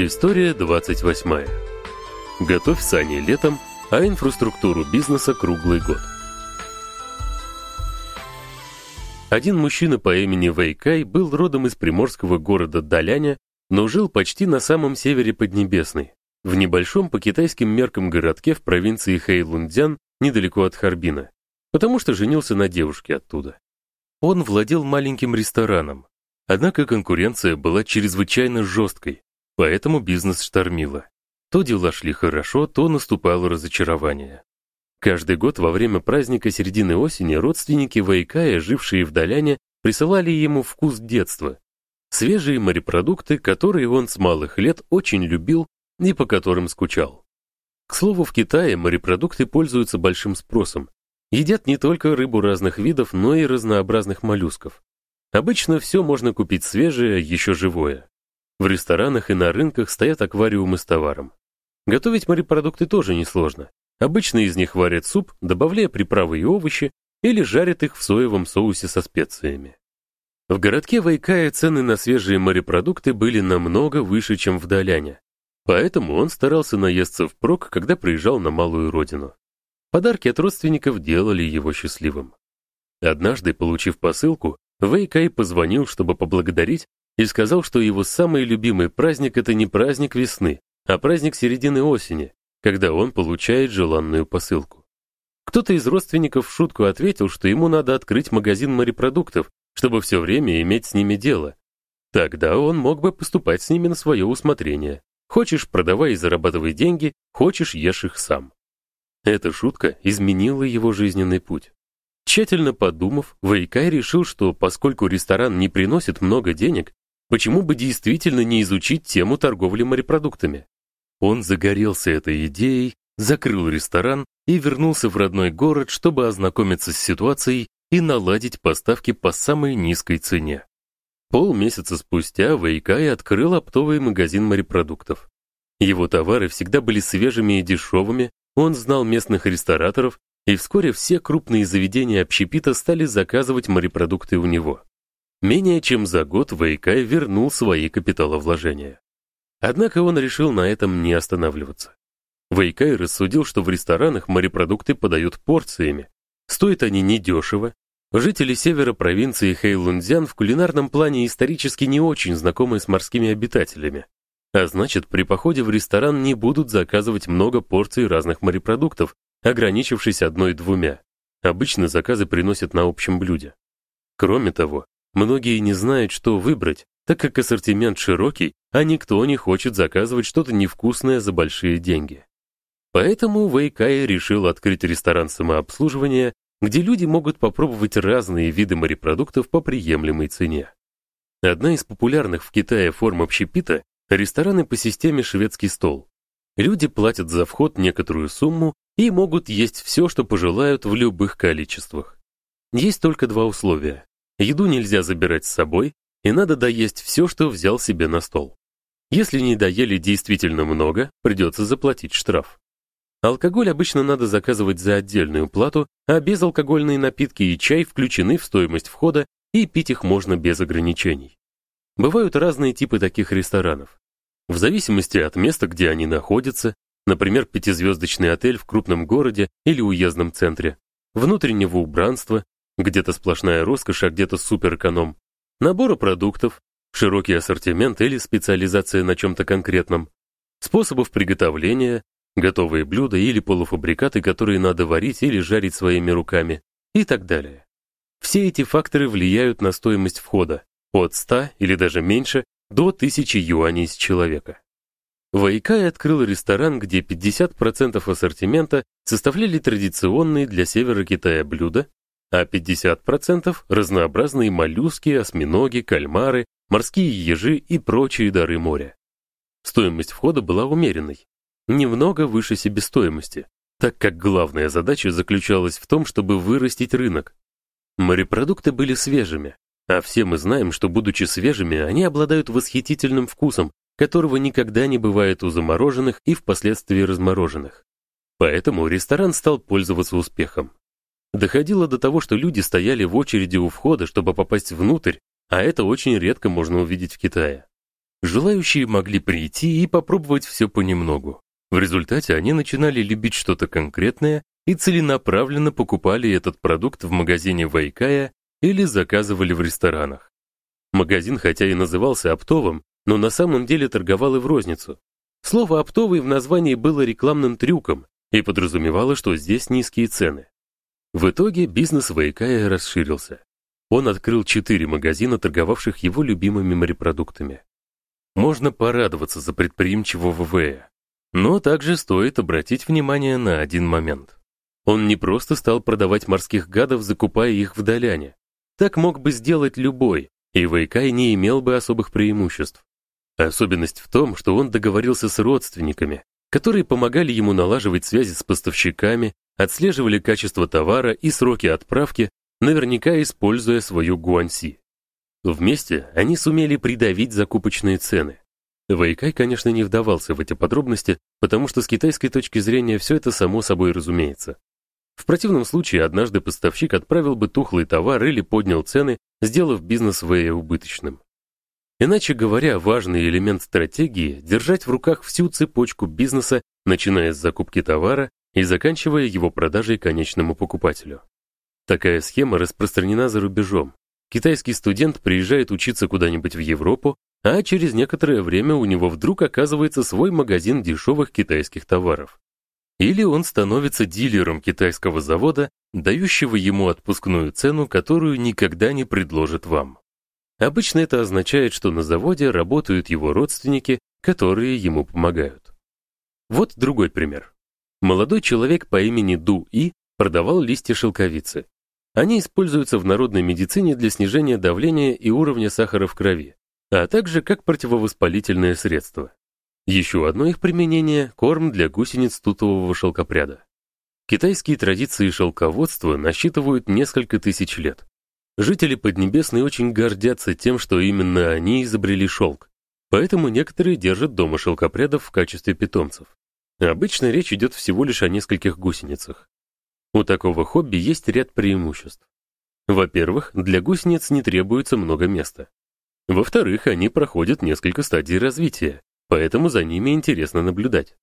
История 28. Готовь сани летом, а инфраструктуру бизнеса круглый год. Один мужчина по имени Вэйкай был родом из приморского города Даляня, но жил почти на самом севере Поднебесной, в небольшом по китайским меркам городке в провинции Хэйлунцзян, недалеко от Харбина, потому что женился на девушке оттуда. Он владел маленьким рестораном, однако конкуренция была чрезвычайно жесткой, поэтому бизнес штормило. То дела шли хорошо, то наступало разочарование. Каждый год во время праздника середины осени родственники Вайкая, жившие в Даляне, присылали ему вкус детства. Свежие морепродукты, которые он с малых лет очень любил и по которым скучал. К слову, в Китае морепродукты пользуются большим спросом. Едят не только рыбу разных видов, но и разнообразных моллюсков. Обычно все можно купить свежее, еще живое. В ресторанах и на рынках стоят аквариумы с товаром. Готовить морепродукты тоже несложно. Обычно из них варят суп, добавляя приправы и овощи, или жарят их в соевом соусе со специями. В городке Вайкая цены на свежие морепродукты были намного выше, чем в Даляне. Поэтому он старался наесться впрок, когда приезжал на малую родину. Подарки от родственников делали его счастливым. Однажды, получив посылку, Вэйкай позвонил, чтобы поблагодарить, и сказал, что его самый любимый праздник это не праздник весны, а праздник середины осени, когда он получает желанную посылку. Кто-то из родственников в шутку ответил, что ему надо открыть магазин морепродуктов, чтобы все время иметь с ними дело. Тогда он мог бы поступать с ними на свое усмотрение. Хочешь, продавай и зарабатывай деньги, хочешь, ешь их сам. Эта шутка изменила его жизненный путь. Тщательно подумав, Вайкай решил, что поскольку ресторан не приносит много денег, почему бы действительно не изучить тему торговли морепродуктами? Он загорелся этой идеей, закрыл ресторан и вернулся в родной город, чтобы ознакомиться с ситуацией и наладить поставки по самой низкой цене. Полмесяца спустя Вэйкай открыл оптовый магазин морепродуктов. Его товары всегда были свежими и дешевыми, он знал местных рестораторов, и вскоре все крупные заведения общепита стали заказывать морепродукты у него. Менее чем за год Вэйкай вернул свои капиталовложения. Однако он решил на этом не останавливаться. Вэйкай рассудил, что в ресторанах морепродукты подают порциями. Стоят они недешево. Жители севера провинции Хэйлунцзян в кулинарном плане исторически не очень знакомы с морскими обитателями. А значит, при походе в ресторан не будут заказывать много порций разных морепродуктов, ограничившись одной-двумя. Обычно заказы приносят на общем блюде. Кроме того, многие не знают, что выбрать, так как ассортимент широкий, а никто не хочет заказывать что-то невкусное за большие деньги. Поэтому Вэйкай решил открыть ресторан самообслуживания, где люди могут попробовать разные виды морепродуктов по приемлемой цене. Одна из популярных в Китае форм общепита рестораны по системе шведский стол. Люди платят за вход некоторую сумму и могут есть все, что пожелают в любых количествах. Есть только два условия. Еду нельзя забирать с собой, и надо доесть все, что взял себе на стол. Если не доели действительно много, придется заплатить штраф. Алкоголь обычно надо заказывать за отдельную плату, а безалкогольные напитки и чай включены в стоимость входа, и пить их можно без ограничений. Бывают разные типы таких ресторанов. В зависимости от места, где они находятся, например, пятизвездочный отель в крупном городе или уездном центре, внутреннего убранства, где-то сплошная роскошь, а где-то суперэконом, набора продуктов, широкий ассортимент или специализация на чем то конкретном, способов приготовления, готовые блюда или полуфабрикаты, которые надо варить или жарить своими руками и так далее. Все эти факторы влияют на стоимость входа от 100 или даже меньше до 1000 юаней с человека. Вайкай открыл ресторан, где 50% ассортимента составляли традиционные для севера Китая блюда, а 50% разнообразные моллюски, осьминоги, кальмары, морские ежи и прочие дары моря. Стоимость входа была умеренной, немного выше себестоимости, так как главная задача заключалась в том, чтобы вырастить рынок. Морепродукты были свежими, а все мы знаем, что будучи свежими, они обладают восхитительным вкусом, которого никогда не бывает у замороженных и впоследствии размороженных. Поэтому ресторан стал пользоваться успехом. Доходило до того, что люди стояли в очереди у входа, чтобы попасть внутрь, а это очень редко можно увидеть в Китае. Желающие могли прийти и попробовать все понемногу. В результате они начинали любить что-то конкретное и целенаправленно покупали этот продукт в магазине Вайкая или заказывали в ресторанах. Магазин хотя и назывался оптовым, но на самом деле торговал и в розницу. Слово оптовый в названии было рекламным трюком и подразумевало, что здесь низкие цены. В итоге бизнес Вайкая расширился. Он открыл четыре магазина, торговавших его любимыми морепродуктами. Можно порадоваться за предприимчивого Вэя, но также стоит обратить внимание на один момент. Он не просто стал продавать морских гадов, закупая их в Даляне. Так мог бы сделать любой, и Вэйкай не имел бы особых преимуществ. Особенность в том, что он договорился с родственниками, которые помогали ему налаживать связи с поставщиками, отслеживали качество товара и сроки отправки, наверняка используя свою гуанси. Вместе они сумели придавить закупочные цены. Вэйкай, конечно, не вдавался в эти подробности, потому что с китайской точки зрения все это само собой разумеется. В противном случае однажды поставщик отправил бы тухлый товар или поднял цены, сделав бизнес Вэя убыточным. Иначе говоря, важный элемент стратегии держать в руках всю цепочку бизнеса, начиная с закупки товара и заканчивая его продажей конечному покупателю. Такая схема распространена за рубежом. Китайский студент приезжает учиться куда-нибудь в Европу, а через некоторое время у него вдруг оказывается свой магазин дешевых китайских товаров. Или он становится дилером китайского завода, дающего ему отпускную цену, которую никогда не предложит вам. Обычно это означает, что на заводе работают его родственники, которые ему помогают. Вот другой пример. Молодой человек по имени Ду И продавал листья шелковицы. Они используются в народной медицине для снижения давления и уровня сахара в крови, а также как противовоспалительное средство. Еще одно их применение корм для гусениц тутового шелкопряда. Китайские традиции шелководства насчитывают несколько тысяч лет. Жители Поднебесной очень гордятся тем, что именно они изобрели шелк. Поэтому некоторые держат дома шелкопрядов в качестве питомцев. Обычно речь идет всего лишь о нескольких гусеницах. У такого хобби есть ряд преимуществ. Во-первых, для гусениц не требуется много места. Во-вторых, они проходят несколько стадий развития, поэтому за ними интересно наблюдать.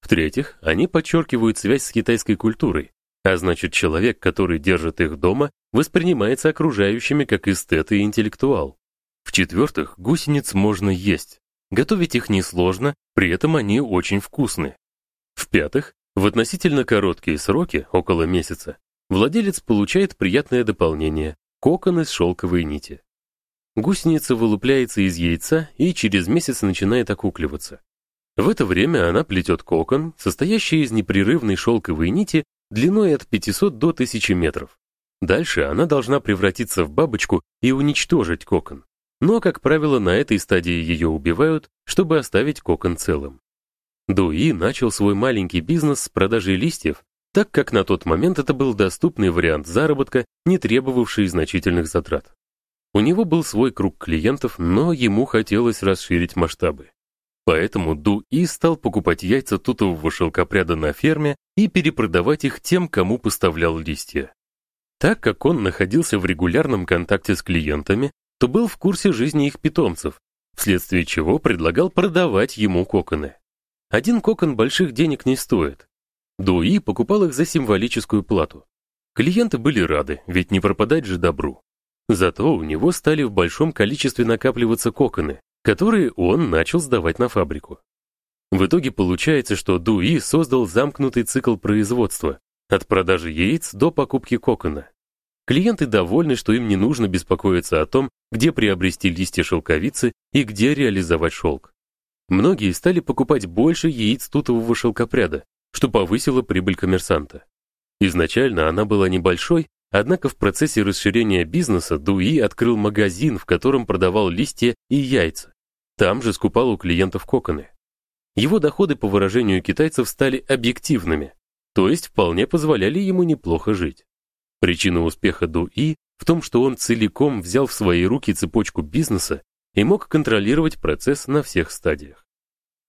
В-третьих, они подчеркивают связь с китайской культурой, а значит, человек, который держит их дома, воспринимается окружающими как эстет и интеллектуал. В-четвертых, гусениц можно есть. Готовить их несложно, при этом они очень вкусны. В-пятых, в относительно короткие сроки, около месяца, владелец получает приятное дополнение кокон из шелковой нити. Гусеница вылупляется из яйца и через месяц начинает окукливаться. В это время она плетет кокон, состоящий из непрерывной шелковой нити длиной от 500 до 1000 метров. Дальше она должна превратиться в бабочку и уничтожить кокон. Но, как правило, на этой стадии ее убивают, чтобы оставить кокон целым. Дуи начал свой маленький бизнес с продажи листьев, так как на тот момент это был доступный вариант заработка, не требовавший значительных затрат. У него был свой круг клиентов, но ему хотелось расширить масштабы. Поэтому Ду И стал покупать яйца тутового шелкопряда на ферме и перепродавать их тем, кому поставлял листья. Так как он находился в регулярном контакте с клиентами, то был в курсе жизни их питомцев, вследствие чего предлагал продавать ему коконы. Один кокон больших денег не стоит. Дуи покупал их за символическую плату. Клиенты были рады, ведь не пропадать же добру. Зато у него стали в большом количестве накапливаться коконы, которые он начал сдавать на фабрику. В итоге получается, что Дуи создал замкнутый цикл производства от продажи яиц до покупки кокона. Клиенты довольны, что им не нужно беспокоиться о том, где приобрести листья шелковицы и где реализовать шелк. Многие стали покупать больше яиц тутового шелкопряда, что повысило прибыль коммерсанта. Изначально она была небольшой, однако в процессе расширения бизнеса Дуи открыл магазин, в котором продавал листья и яйца. Там же скупал у клиентов коконы. Его доходы, по выражению китайцев, стали объективными, то есть вполне позволяли ему неплохо жить. Причина успеха Ду И в том, что он целиком взял в свои руки цепочку бизнеса и мог контролировать процесс на всех стадиях.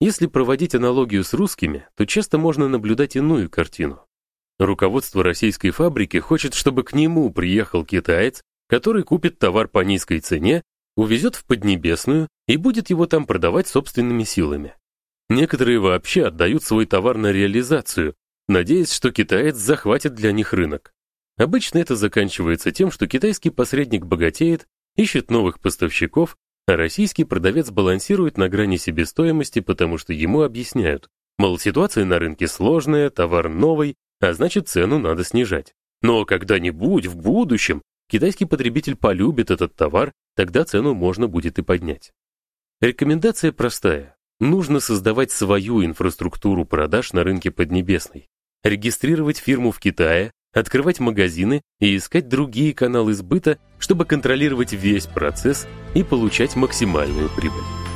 Если проводить аналогию с русскими, то часто можно наблюдать иную картину. Руководство российской фабрики хочет, чтобы к нему приехал китаец, который купит товар по низкой цене увезет в Поднебесную и будет его там продавать собственными силами. Некоторые вообще отдают свой товар на реализацию, надеясь, что китаец захватит для них рынок. Обычно это заканчивается тем, что китайский посредник богатеет, ищет новых поставщиков, а российский продавец балансирует на грани себестоимости, потому что ему объясняют, мол, ситуация на рынке сложная, товар новый, а значит, цену надо снижать. Но когда-нибудь в будущем китайский потребитель полюбит этот товар, тогда цену можно будет и поднять. Рекомендация простая. Нужно создавать свою инфраструктуру продаж на рынке Поднебесной, регистрировать фирму в Китае, открывать магазины и искать другие каналы сбыта, чтобы контролировать весь процесс и получать максимальную прибыль.